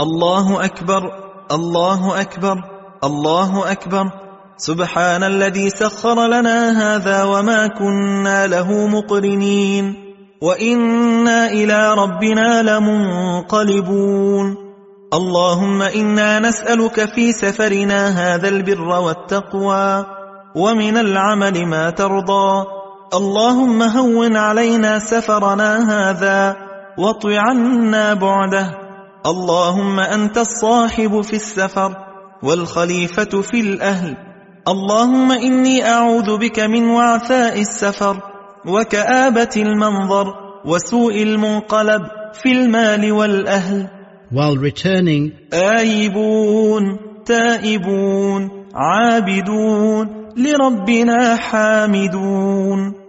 الله أكبر الله أكبر الله أكبر. سبحان الذي سخر لنا هذا وما كنا له مقرنين. وإنا إلى ربنا لمنقلبون. اللهم إنا نسألك في سفرنا هذا البر والتقوى. ومن العمل ما ترضى. اللهم هون علينا سفرنا هذا. واطع عنا بعده. اللهم أنت الصاحب في السفر والخليفة في الأهل. اللهم إني أعوذ بك من وعثاء السفر وكآبة المنظر وسوء المنقلب في المال والأهل. While returning, آيبون تائبون عابدون لربنا حامدون.